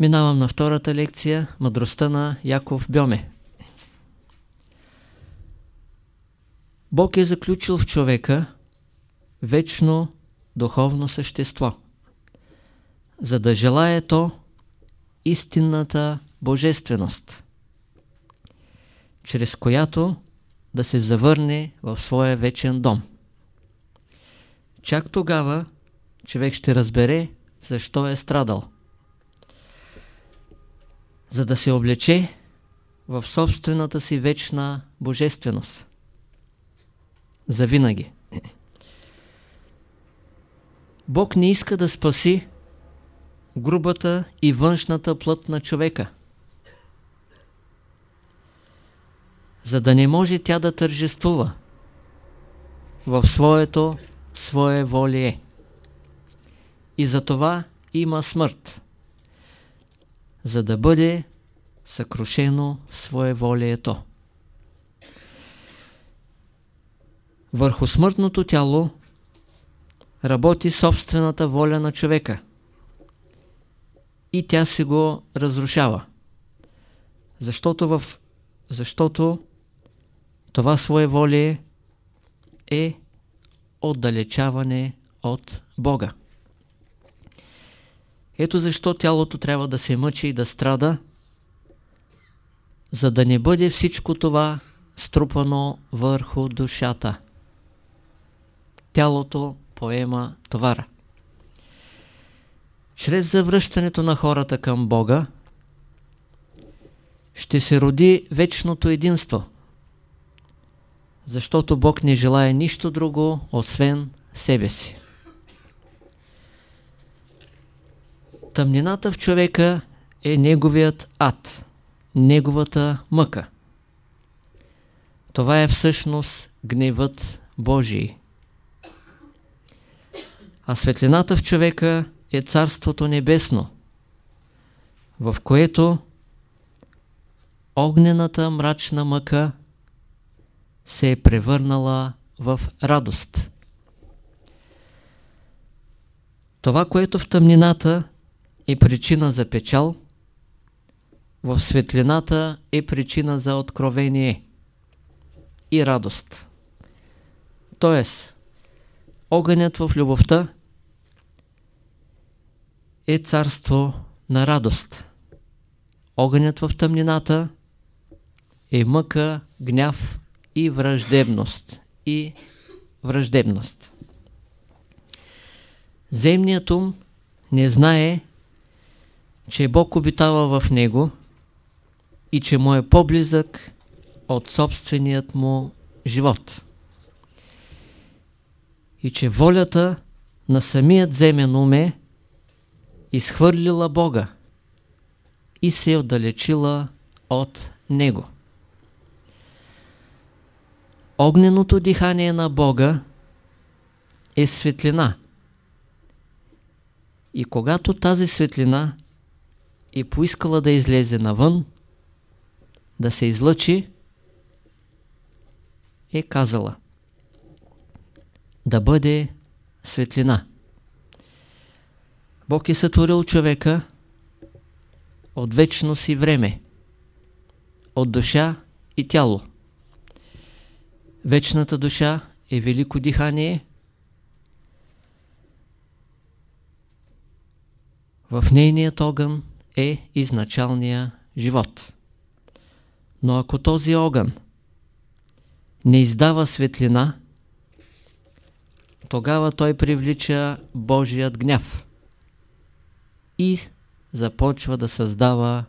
Минавам на втората лекция Мъдростта на Яков Бьоме. Бог е заключил в човека вечно духовно същество, за да желае то истинната божественост, чрез която да се завърне в своя вечен дом. Чак тогава човек ще разбере защо е страдал. За да се облече в собствената си вечна божественост. Завинаги. Бог не иска да спаси грубата и външната плът на човека, за да не може тя да тържествува в своето свое волие. И за това има смърт, за да бъде съкрушено своеволието. Върху смъртното тяло работи собствената воля на човека и тя се го разрушава. Защото, в, защото това своеволие е отдалечаване от Бога. Ето защо тялото трябва да се мъчи и да страда, за да не бъде всичко това струпано върху душата. Тялото поема товара. Чрез завръщането на хората към Бога ще се роди вечното единство, защото Бог не желая нищо друго, освен себе си. Тъмнината в човека е неговият ад, неговата мъка. Това е всъщност гневът Божий. А светлината в човека е Царството Небесно, в което огнената мрачна мъка се е превърнала в радост. Това, което в тъмнината е причина за печал, в светлината е причина за откровение и радост. Тоест, огънят в любовта е царство на радост. Огънят в тъмнината е мъка, гняв и враждебност. И враждебност. Земният ум не знае, че Бог обитава в него и че му е по-близък от собственият му живот. И че волята на самият земен ум е изхвърлила Бога и се е отдалечила от Него. Огненото дихание на Бога е светлина. И когато тази светлина е поискала да излезе навън, да се излъчи, е казала да бъде светлина. Бог е сътворил човека от вечност и време, от душа и тяло. Вечната душа е велико дихание. В нейният огън е изначалния живот. Но ако този огън не издава светлина, тогава той привлича Божият гняв и започва да създава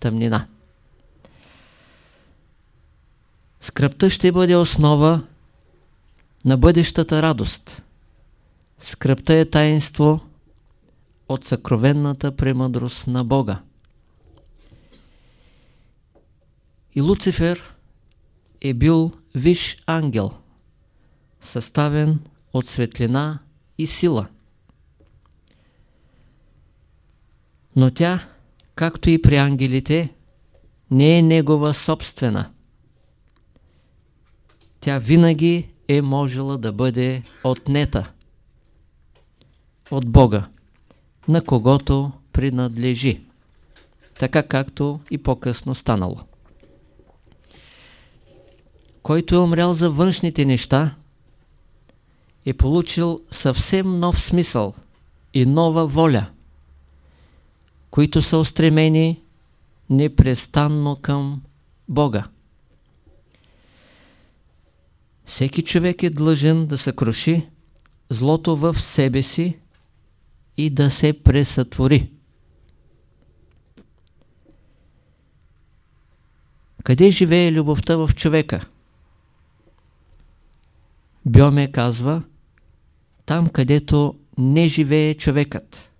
тъмнина. Скръпта ще бъде основа на бъдещата радост. Скръпта е таинство от съкровенната премъдрост на Бога. И Луцифер е бил виш ангел, съставен от светлина и сила. Но тя, както и при ангелите, не е негова собствена. Тя винаги е можела да бъде отнета от Бога, на когото принадлежи. така както и по-късно станало. Който е умрял за външните неща, е получил съвсем нов смисъл и нова воля, които са устремени непрестанно към Бога. Всеки човек е длъжен да съкруши злото в себе си и да се пресътвори. Къде живее любовта в човека? Бьоме казва, там където не живее човекът.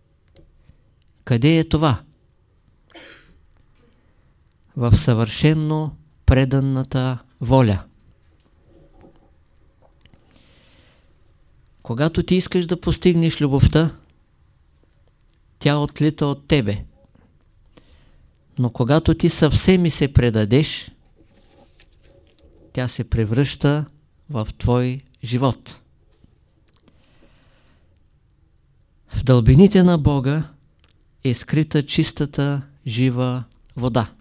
Къде е това? В съвършенно преданната воля. Когато ти искаш да постигнеш любовта, тя отлита от тебе. Но когато ти съвсем и се предадеш, тя се превръща в твой живот. В дълбините на Бога е скрита чистата жива вода.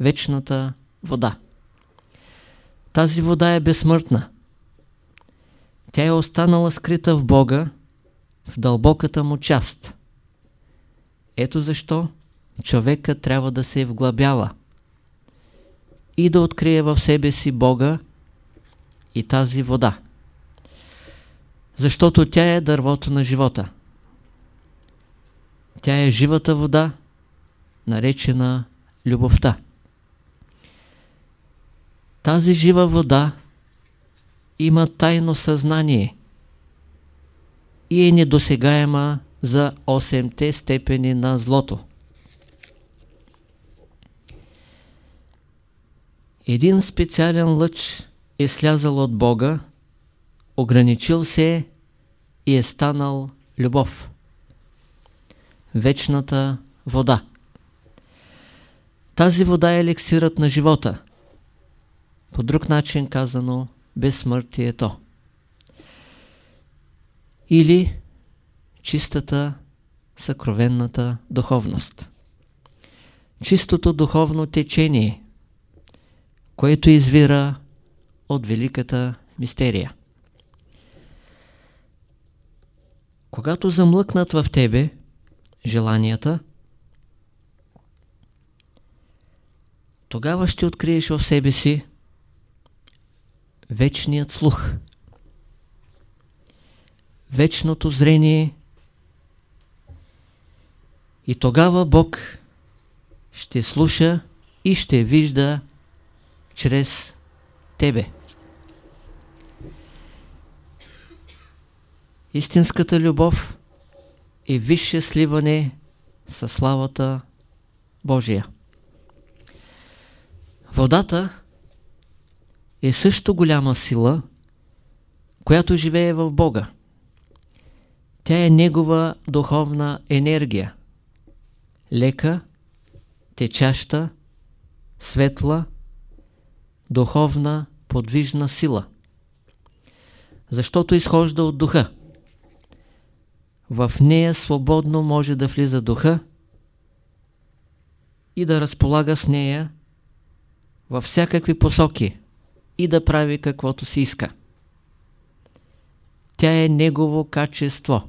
Вечната вода. Тази вода е безсмъртна. Тя е останала скрита в Бога, в дълбоката му част. Ето защо човека трябва да се вглъбява и да открие в себе си Бога и тази вода. Защото тя е дървото на живота. Тя е живата вода, наречена любовта. Тази жива вода има тайно съзнание и е недосегаема за 8-те степени на злото. Един специален лъч е слязал от Бога, ограничил се и е станал любов. Вечната вода. Тази вода е елексирът на живота. По друг начин казано, безсмъртието. Или чистата, съкровенната духовност. Чистото духовно течение, което извира от великата мистерия. Когато замлъкнат в тебе желанията, тогава ще откриеш в себе си вечният слух, вечното зрение и тогава Бог ще слуша и ще вижда чрез тебе. Истинската любов е висше сливане със славата Божия. Водата е също голяма сила, която живее в Бога. Тя е Негова духовна енергия. Лека, течаща, светла, духовна, подвижна сила. Защото изхожда от духа. В нея свободно може да влиза духа и да разполага с нея във всякакви посоки и да прави каквото си иска. Тя е негово качество.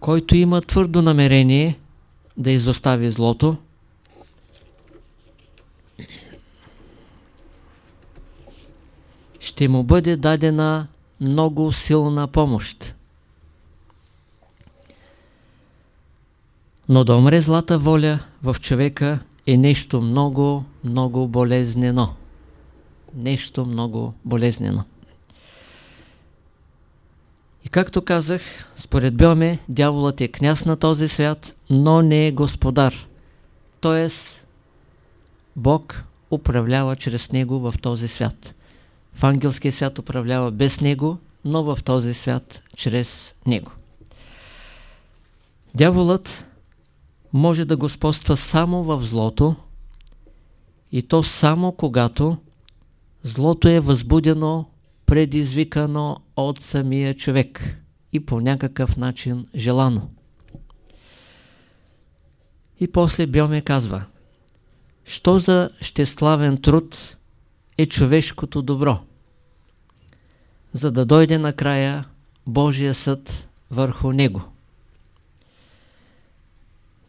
Който има твърдо намерение да изостави злото, ще му бъде дадена много силна помощ. Но да умре злата воля в човека е нещо много, много болезнено. Нещо много болезнено. И както казах, според Бьоме, дяволът е княз на този свят, но не е господар. Тоест, Бог управлява чрез него в този свят. В ангелския свят управлява без него, но в този свят чрез него. Дяволът може да господства само в злото и то само когато злото е възбудено, предизвикано от самия човек и по някакъв начин желано. И после Бьоме казва, що за щеславен труд е човешкото добро, за да дойде накрая Божия съд върху него.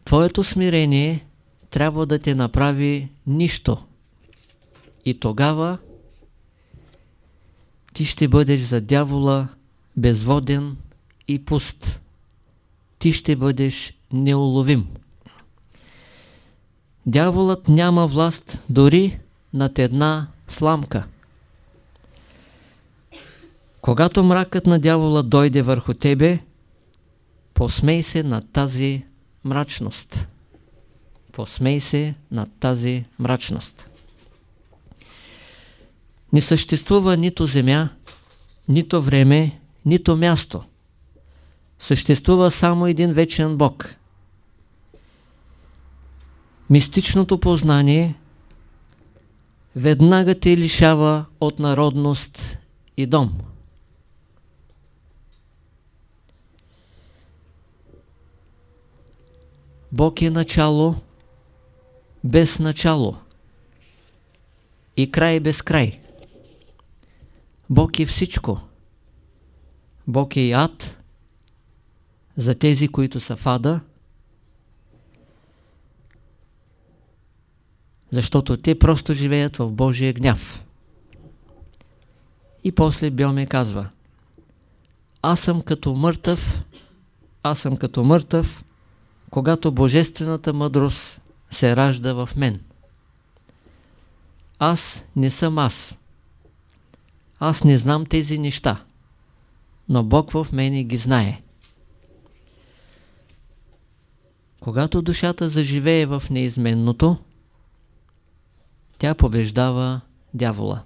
Твоето смирение трябва да те направи нищо. И тогава ти ще бъдеш за дявола безводен и пуст. Ти ще бъдеш неуловим. Дяволът няма власт дори над една сламка. Когато мракът на дявола дойде върху тебе, посмей се над тази мрачност. Посмей се над тази мрачност. Не съществува нито земя, нито време, нито място. Съществува само един вечен Бог. Мистичното познание веднага те лишава от народност и дом. Бог е начало без начало и край без край. Бог е всичко. Бог е и ад за тези, които са в ада, защото те просто живеят в Божия гняв. И после Бьоме казва Аз съм като мъртъв, аз съм като мъртъв, когато Божествената мъдрост се ражда в мен. Аз не съм аз. Аз не знам тези неща, но Бог в мене ги знае. Когато душата заживее в неизменното, тя побеждава дявола.